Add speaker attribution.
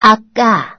Speaker 1: 阿嘎